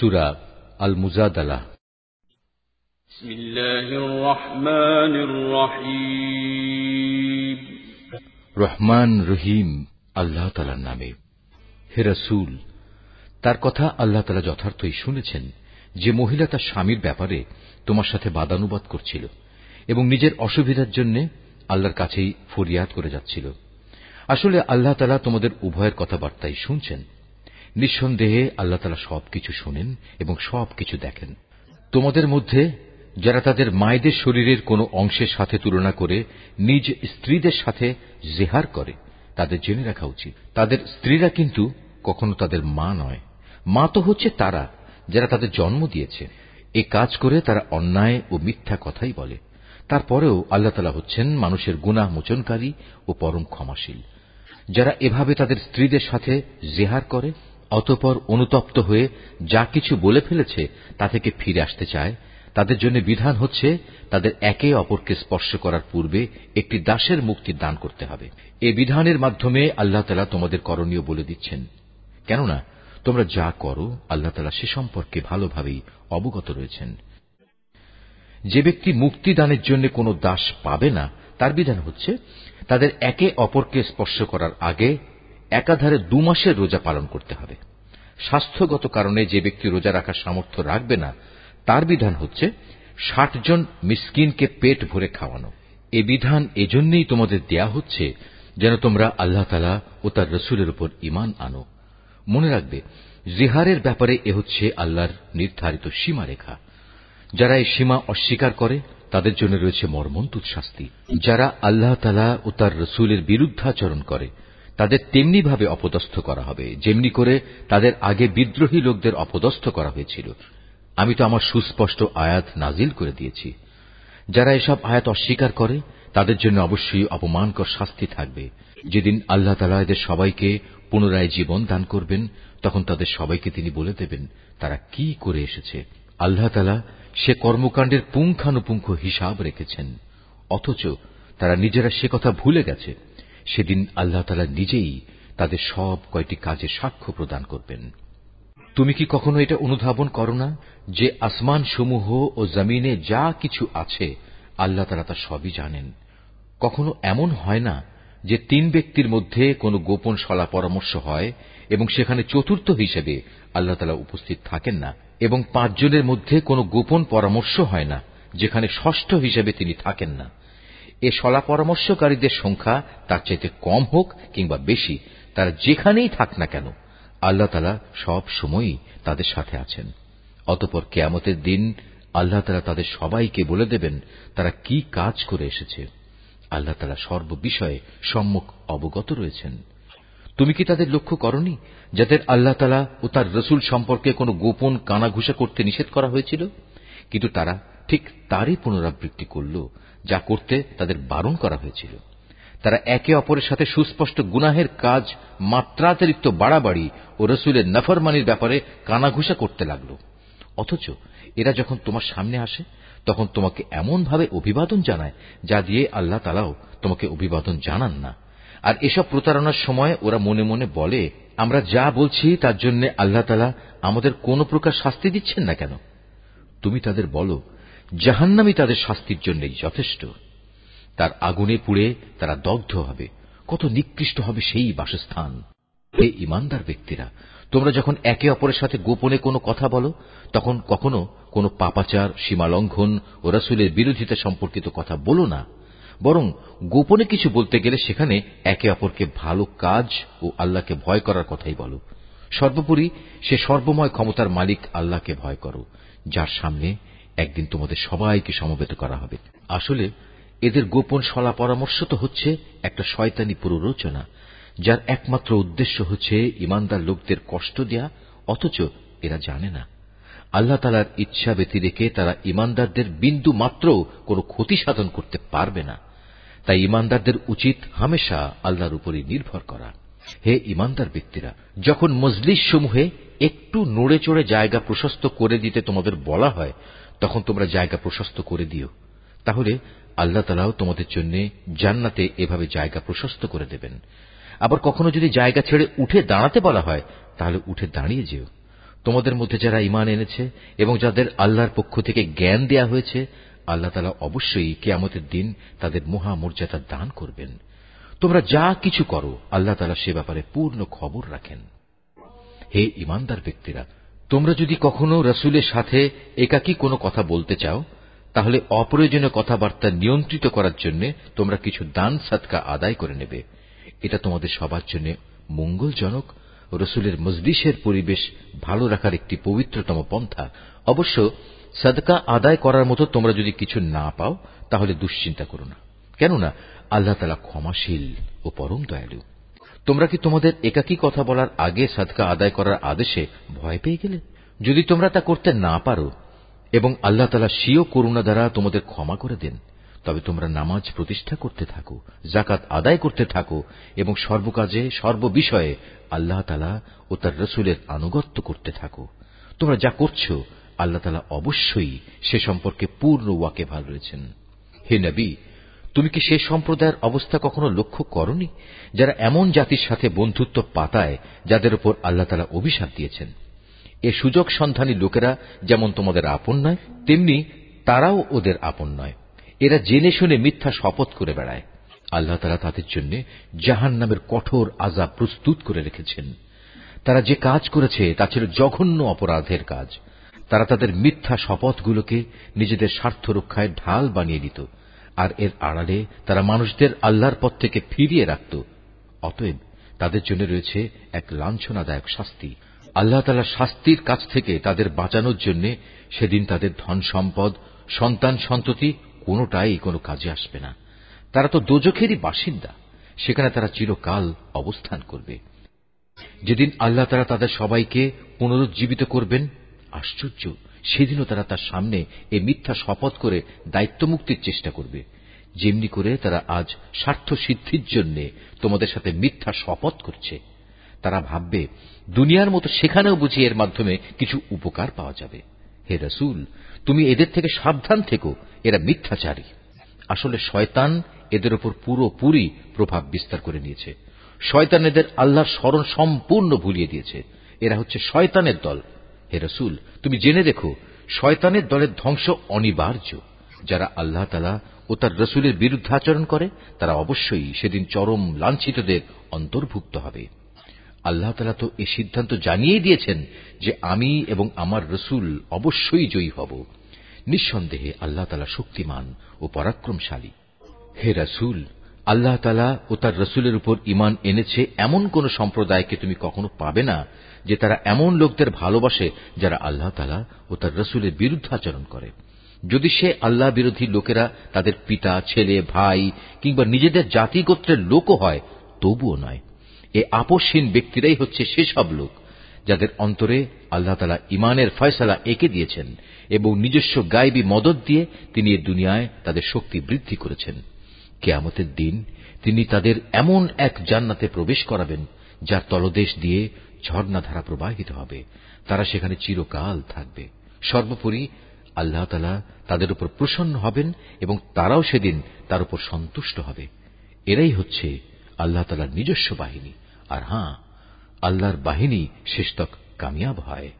সুরা আল মুজাদালা রহমান রহিম। আল্লাহ তালার নামে। হে রসুল তার কথা আল্লাহ তালা যথার্থই শুনেছেন যে মহিলা তার স্বামীর ব্যাপারে তোমার সাথে বাদানুবাদ করছিল এবং নিজের অসুবিধার জন্য আল্লাহর কাছেই ফরিয়াদ করে যাচ্ছিল। আসলে আল্লাহ তালা তোমাদের উভয়ের কথাবার্তাই শুনছেন। নিঃসন্দেহে আল্লাহ তালা সবকিছু শোনেন এবং সবকিছু দেখেন। তোমাদের মধ্যে যারা তাদের মায়েদের শরীরের কোনো অংশের সাথে তুলনা করে নিজ স্ত্রীদের সাথে জেহার করে, তাদের জেনে রাখা উচিত। তাদের স্ত্রীরা কিন্তু কখনো তাদের মা নয়। মা তো হচ্ছে তারা, যারা তাদের জন্ম দিয়েছে। এ কাজ করে তারা অন্যায় ও মিথ্যা কথাই বলে। তারপরেও আল্লাহ তালা হচ্ছেন মানুষের গুনাহ মোচনকারী ও পরম ক্ষমাশীল। যারা এভাবে তাদের স্ত্রীদের সাথে জেহার করে অতপর অনুতপ্ত হয়ে যা কিছু বলে ফেলেছে তা থেকে ফিরে আসতে চায়। তাদের জন্য বিধান হচ্ছে তাদের একে অপরকে স্পর্শ করার পূর্বে একটি দাসের মুক্তি দান করতে হবে। এ বিধানের মাধ্যমে আল্লাহ তালা তোমাদের করণীয় বলে দিচ্ছেন। কেননা তোমরা যা করো, আল্লাহ তালা সে সম্পর্কে ভালোভাবেই অবগত রয়েছেন। যে ব্যক্তি মুক্তি দানের জন্য কোন দাস পাবে না, তার বিধান হচ্ছে তাদের একে অপরকে স্পর্শ করার আগে একাধারে দু মাসের রোজা পালন করতে হবে। স্বাস্থ্যগত কারণে যে ব্যক্তি রোজা রাখার সামর্থ্য রাখবে না, তার বিধান হচ্ছে ষাট জন মিসকিনকে পেট ভরে খাওয়ানো। এ বিধান এজন্যই তোমাদের দেয়া হচ্ছে যেন তোমরা আল্লাহ তালা ও তার রসুলের উপর ইমান আনো। মনে রাখবে, জিহারের ব্যাপারে এ হচ্ছে আল্লাহর নির্ধারিত সীমারেখা। যারা এই সীমা অস্বীকার করে, তাদের জন্য রয়েছে মর্মন্তুদ শাস্তি। যারা আল্লাহ তালা ও তার রসুলের বিরুদ্ধাচরণ করে তাদের তেমনিভাবে অপদস্থ করা হবে, যেমনি করে তাদের আগে বিদ্রোহী লোকদের অপদস্থ করা হয়েছিল। আমি তো আমার সুস্পষ্ট আয়াত নাজিল করে দিয়েছি। যারা এসব আয়াত অস্বীকার করে, তাদের জন্য অবশ্যই অপমানকর শাস্তি থাকবে। যেদিন আল্লাহ তালা এদের সবাইকে পুনরায় জীবন দান করবেন, তখন তাদের সবাইকে তিনি বলে দেবেন, তারা কি করে এসেছে? আল্লাহ তালা সে কর্মকাণ্ডের পুঙ্খানুপুঙ্খ হিসাব রেখেছেন। অথচ তারা নিজেরা সে কথা ভুলে গেছে। সেদিন আল্লাহ তালা নিজেই তাদের সব কয়টি কাজে সাক্ষ্য প্রদান করবেন। তুমি কি কখনো এটা অনুধাবন করো না যে আসমান সমূহ ও জমিনে যা কিছু আছে আল্লাহ তালা তা সবই জানেন? কখনো এমন হয় না যে তিন ব্যক্তির মধ্যে কোনো গোপন সলা পরামর্শ হয় এবং সেখানে চতুর্থ হিসেবে আল্লাহ তালা উপস্থিত থাকেন না এবং পাঁচজনের মধ্যে কোনো গোপন পরামর্শ হয় না যেখানে ষষ্ঠ হিসেবে তিনি থাকেন না। এ সলা পরামর্শকারীদের সংখ্যা তার চাইতে কম হোক কিংবা বেশি, তারা যেখানেই থাক না কেন, আল্লাহ তালা সব সময়ই তাদের সাথে আছেন। অতপর কেয়ামতের দিন আল্লাহ তালা তাদের সবাইকে বলে দেবেন, তারা কি কাজ করে এসেছে। আল্লাহ তালা সর্ববিষয়ে সম্মুখ অবগত রয়েছেন। তুমি কি তাদের লক্ষ্য করনি, যাদের আল্লাহ তালা ও তার রসুল সম্পর্কে কোনো গোপন কানাঘুষা করতে নিষেধ করা হয়েছিল? কিন্তু তারা ঠিক তারই পুনরাবৃত্তি করল, যা করতে তাদের বারণ করা হয়েছিল। তারা একে অপরের সাথে সুস্পষ্ট গুনাহের কাজ, মাত্রাতিরিক্ত বাড়াবাড়ি ও রসুলের নফরমানির ব্যাপারে কানাঘুষা করতে লাগল। অথচ এরা যখন তোমার সামনে আসে, তখন তোমাকে এমনভাবে অভিবাদন জানায়, যা দিয়ে আল্লাহ তালাও তোমাকে অভিবাদন জানান না। আর এসব প্রতারণার সময় ওরা মনে মনে বলে, আমরা যা বলছি তার জন্য আল্লাহ তালা আমাদের কোন প্রকার শাস্তি দিচ্ছেন না কেন? তুমি তাদের বলো জাহান্নামি তাদের শাস্তির জন্যই যথেষ্ট। তার আগুনে পুড়ে তারা দগ্ধ হবে। কত নিকৃষ্ট হবে সেই বাসস্থান। হে ইমানদার ব্যক্তিরা, তোমরা যখন একে অপরের সাথে গোপনে কোনো কথা বলো, তখন কখনো কোনো পাপাচার, সীমালঙ্ঘন ও রসুলের বিরোধিতা সম্পর্কিত কথা বলো না। বরং গোপনে কিছু বলতে গেলে সেখানে একে অপরকে ভালো কাজ ও আল্লাহকে ভয় করার কথাই বলো। সর্বোপরি সে সর্বময় ক্ষমতার মালিক আল্লাহকে ভয় করো, যার সামনে একদিন তোমাদের সবাইকে সমবেত করা হবে। আসলে এদের গোপন সলা পরামর্শ তো হচ্ছে একটা শয়তানি প্ররোচনা, যার একমাত্র উদ্দেশ্য হচ্ছে ইমানদার লোকদের কষ্ট দেয়া, অথচ এরা জানে না। আল্লাহ তালার ইচ্ছা ব্যতি রেখে তারা ইমানদারদের বিন্দু মাত্র কোনো ক্ষতি সাধন করতে পারবে না। তাই ইমানদারদের উচিত হামেশা আল্লাহর উপরই নির্ভর করা। হে ইমানদার ব্যক্তিরা, যখন মজলিস সমূহে একটু নড়ে চড়ে জায়গা প্রশস্ত করে দিতে তোমাদের বলা হয় তখন তোমরা জায়গা প্রশস্ত করে দিও। তাহলে আল্লাহ তালাও তোমাদের জন্য জান্নাতে এভাবে জায়গা প্রশস্ত করে দেবেন। আবার কখনো যদি জায়গা ছেড়ে উঠে দাঁড়াতে বলা হয়, তাহলে উঠে দাঁড়িয়ে যেও। তোমাদের মধ্যে যারা ইমান এনেছে এবং যাদের আল্লাহর পক্ষ থেকে জ্ঞান দেয়া হয়েছে, আল্লাহ তালা অবশ্যই কেয়ামতের দিন তাদের মহামর্যাদা দান করবেন। তোমরা যা কিছু করো, আল্লাহ তালা সে ব্যাপারে পূর্ণ খবর রাখেন। হে ইমানদার ব্যক্তিরা তোমরা যদি কখনো রসুলের সাথে একাকী কোনো কথা বলতে চাও, তাহলে অপ্রয়োজনীয় কথাবার্তা নিয়ন্ত্রিত করার জন্য তোমরা কিছু দান সাদকা আদায় করে নেবে। এটা তোমাদের সবার জন্য মঙ্গলজনক। রসুলের মজলিসের পরিবেশ ভালো রাখার একটি পবিত্রতম পন্থা। অবশ্য সাদকা আদায় করার মতো তোমরা যদি কিছু না পাও, তাহলে দুশ্চিন্তা করো না। কেননা, আল্লাহ তালা ক্ষমাশীল ও পরম দয়ালু। তোমরা কি তোমাদের একাকী কথা বলার আগে সাদকা আদায় করার আদেশে ভয় পেয়ে গেলে? যদি তোমরা তা করতে না পারো এবং আল্লাহ তালা স্বীয় করুণা দ্বারা তোমাদের ক্ষমা করে দেন, তবে তোমরা নামাজ প্রতিষ্ঠা করতে থাকো জাকাত আদায় করতে থাকো এবং সর্বকাজে, সর্ববিষয়ে আল্লাহ তালা ও তার রসুলের আনুগত্য করতে থাকো। তোমরা যা করছ, আল্লাহ তালা অবশ্যই সে সম্পর্কে পূর্ণ ওয়াকে ভালো রয়েছেন। হে নবী তুমি কি সে সম্প্রদায়ের অবস্থা কখনো লক্ষ্য করনি? যারা এমন জাতির সাথে বন্ধুত্ব পাতায়, যাদের উপর আল্লাহ তালা অভিশাপ দিয়েছেন। এ সুযোগ সন্ধানী লোকেরা যেমন তোমাদের আপন নয়, তেমনি তারাও ওদের আপন নয়। এরা জেনে শুনে মিথ্যা শপথ করে বেড়ায়। আল্লাহ তালা তাদের জন্য জাহান নামের কঠোর আজাব প্রস্তুত করে রেখেছেন। তারা যে কাজ করেছে, তা ছিল জঘন্য অপরাধের কাজ। তারা তাদের মিথ্যা শপথগুলোকে নিজেদের স্বার্থ রক্ষায় ঢাল বানিয়ে দিত। আর এর আড়ালে তারা মানুষদের আল্লাহর পথ থেকে ফিরিয়ে রাখত। অতএব তাদের জন্য রয়েছে এক লাঞ্ছনাদায়ক শাস্তি। আল্লাহ তালা শাস্তির কাছ থেকে তাদের বাঁচানোর জন্য সেদিন তাদের ধন সম্পদ, সন্তান সন্ততি কোনোটাই কোনো কাজে আসবে না। তারা তো দোজখেরই বাসিন্দা। সেখানে তারা চিরকাল অবস্থান করবে। যেদিন আল্লাহ তারা তাদের সবাইকে পুনরুজ্জীবিত করবেন আশ্চর্য, সেদিনও তারা তার সামনে এ মিথ্যা শপথ করে দায়িত্বমুক্তির চেষ্টা করবে। যেমনি করে তারা আজ স্বার্থ সিদ্ধির জন্য তোমাদের সাথে মিথ্যা শপথ করছে। তারা ভাববে, দুনিয়ার মতো সেখানেও বুঝি এর মাধ্যমে কিছু উপকার পাওয়া যাবে। হে রসুল, তুমি এদের থেকে সাবধান থেকো, এরা মিথ্যাচারী। আসলে শয়তান এদের ওপর পুরোপুরি প্রভাব বিস্তার করে নিয়েছে। শয়তান এদের আল্লাহর স্মরণ সম্পূর্ণ ভুলিয়ে দিয়েছে। এরা হচ্ছে শয়তানের দল। হে রসুল, তুমি জেনে রেখো শয়তানের দলের ধ্বংস অনিবার্য। যারা আল্লাহ তালা ও তার রসুলের বিরুদ্ধাচরণ করে, তারা অবশ্যই সেদিন চরম লাঞ্ছিতদের অন্তর্ভুক্ত হবে। আল্লাহ তালা তো এ সিদ্ধান্ত জানিয়েই দিয়েছেন যে আমি এবং আমার রসুল অবশ্যই জয়ী হব। নিঃসন্দেহে আল্লাহ তালা শক্তিমান ও পরাক্রমশালী। হে রসুল আল্লাহ তালা ও তার রসুলের উপর ইমান এনেছে এমন কোন সম্প্রদায়কে তুমি কখনো পাবে না যে তারা এমন লোকদের ভালোবাসে যারা আল্লাহ তালা ও তার রসুলের বিরুদ্ধাচরণ করে। যদি সে আল্লাহ বিরোধী লোকেরা তাদের পিতা, ছেলে, ভাই কিংবা নিজেদের জাতি গোত্রের লোকও হয়, তবুও নয়। এ আপসহীন ব্যক্তিরাই হচ্ছে সেসব লোক যাদের অন্তরে আল্লাহ তালা ইমানের ফয়সালা এঁকে দিয়েছেন এবং নিজস্ব গাইবী মদত দিয়ে তিনি এ দুনিয়ায় তাদের শক্তি বৃদ্ধি করেছেন। কেয়ামতের দিন তিনি তাদের এমন এক জান্নাতে প্রবেশ করাবেন, যার তলদেশ দিয়ে ঝর্ণাধারা প্রবাহিত হবে। তারা সেখানে চিরকাল থাকবে। সর্বোপরি আল্লাহ তালা তাদের উপর প্রসন্ন হবেন এবং তারাও সেদিন তার উপর সন্তুষ্ট হবে। এরাই হচ্ছে আল্লাহ তালার নিজস্ব বাহিনী। আর হাঁ আল্লাহর বাহিনী শেষতক কামিয়াব হয়।